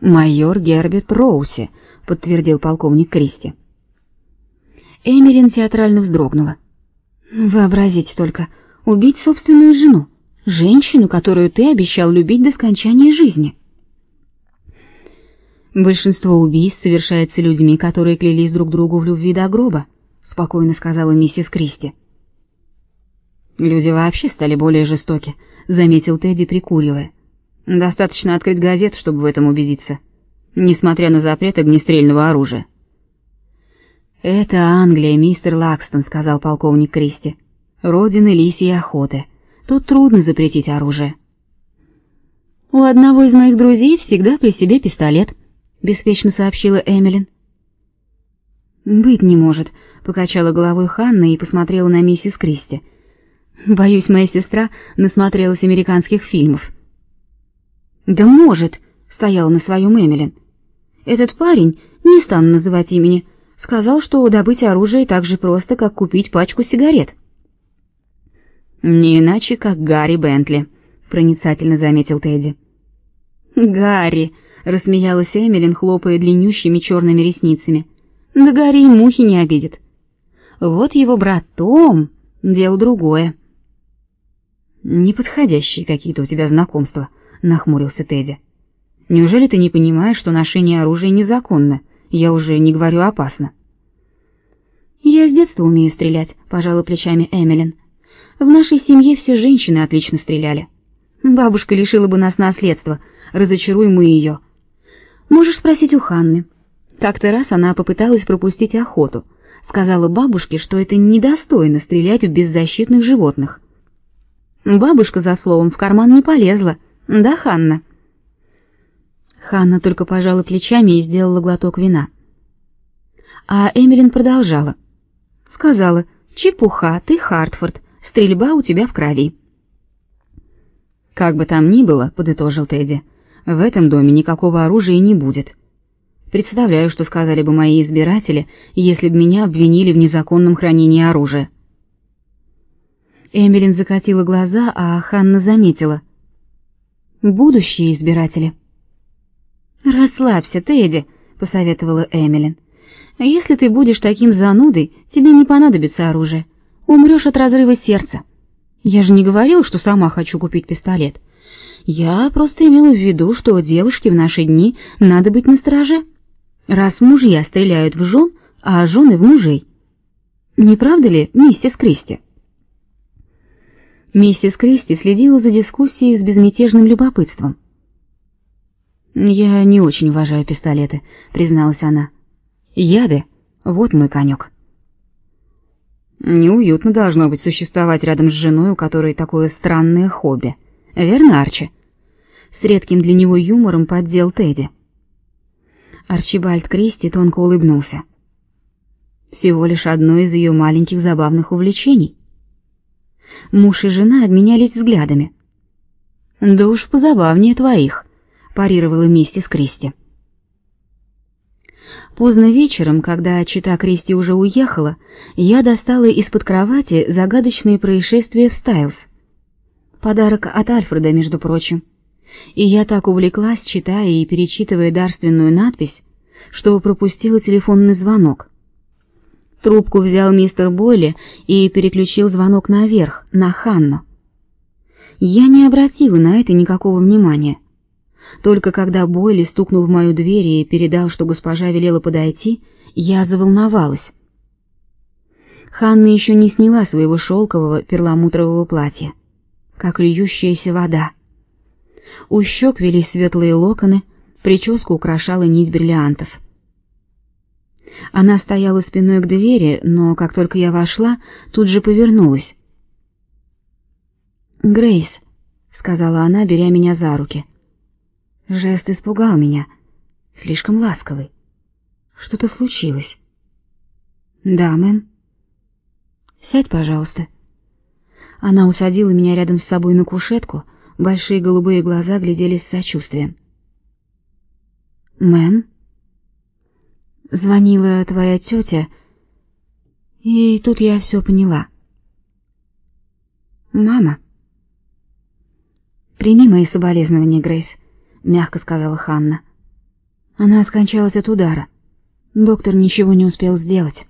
Майор Герберт Роуси, подтвердил полковник Кристи. Эмилин театрально вздрогнула. Вообразите только, убить собственную жену, женщину, которую ты обещал любить до скончания жизни. Большинство убийств совершается людьми, которые клялись друг другу в любви до гроба, спокойно сказала миссис Кристи. Люди вообще стали более жестоки, заметил Тедди, прикуривая. Достаточно открыть газету, чтобы в этом убедиться, несмотря на запрет огнестрельного оружия. Это Англия, мистер Лакстон, сказал полковник Кристи. Родина лисьей охоты. Тут трудно запретить оружие. У одного из моих друзей всегда при себе пистолет, беспечно сообщила Эмилин. Быть не может, покачала головой Ханна и посмотрела на миссис Кристи. Боюсь, моя сестра насмотрелась американских фильмов. Да может, стояла на своем Эмилин. Этот парень, не стану называть имени, сказал, что добыть оружие так же просто, как купить пачку сигарет. Не иначе, как Гарри Бентли, проницательно заметил Тедди. Гарри, рассмеялась Эмилин, хлопая длиннющими черными ресницами. Да Гарри и мухи не обидит. Вот его брат Том, дело другое. Неподходящие какие-то у тебя знакомства, нахмурился Тедди. Неужели ты не понимаешь, что ношение оружия незаконно? Я уже не говорю опасно. Я с детства умею стрелять, пожала плечами Эмилин. В нашей семье все женщины отлично стреляли. Бабушка лишила бы нас наследства, разочаруем мы ее. Можешь спросить у Ханны. Как-то раз она попыталась пропустить охоту. Сказала бабушке, что это недостойно стрелять в беззащитных животных. Бабушка за словом в карман не полезла. Да, Ханна? Ханна только пожала плечами и сделала глоток вина. А Эмилин продолжала. Сказала: "Чепуха, ты Хартфорд, стрельба у тебя в крови". Как бы там ни было, подытожил Тедди. В этом доме никакого оружия не будет. Представляю, что сказали бы мои избиратели, если бы меня обвинили в незаконном хранении оружия. Эмилин закатила глаза, а Ханна заметила: "Будущие избиратели". Расслабься, Тедди, посоветовала Эмилин. Если ты будешь таким занудой, тебе не понадобится оружие. Умрешь от разрыва сердца. Я же не говорил, что сама хочу купить пистолет. Я просто имела в виду, что девушке в наши дни надо быть настороже. Раз мужья стреляют в жен, а жены в мужей. Не правда ли, миссис Кристи? Миссис Кристи следила за дискуссией с безмятежным любопытством. Я не очень уважаю пистолеты, призналась она. Яды вот мой конек. Неуютно должно быть существовать рядом с женой, у которой такое странное хобби. Верно, Арчи? С редким для него юмором поддел Тедди. Арчибальд Кристи тонко улыбнулся. Всего лишь одно из ее маленьких забавных увлечений. Муж и жена обменялись взглядами. Да уж позабавнее твоих, парировала миссис Кристи. Поздно вечером, когда чита Кристи уже уехала, я достала из-под кровати загадочные происшествия в Стайлс. Подарок от Альфреда, между прочим. И я так увлеклась, читая и перечитывая дарственную надпись, что пропустила телефонный звонок. Трубку взял мистер Бойли и переключил звонок наверх, на Ханну. Я не обратила на это никакого внимания. Только когда Бойли стукнул в мою дверь и передал, что госпожа велела подойти, я заволновалась. Ханна еще не сняла своего шелкового перламутрового платья, как льющаяся вода. У щек вели светлые локоны, прическу украшала нить бриллиантов. Она стояла спиной к двери, но как только я вошла, тут же повернулась. "Грейс", сказала она, беря меня за руки. Жест испугал меня, слишком ласковый. Что-то случилось? Да, мэм. Сядь, пожалуйста. Она усадила меня рядом с собой на кушетку, большие голубые глаза глядели с сочувствием. Мэм, звонила твоя тетя, и тут я все поняла. Мама, прими мои соболезнования, Грейс мягко сказала Ханна. Она скончалась от удара. Доктор ничего не успел сделать.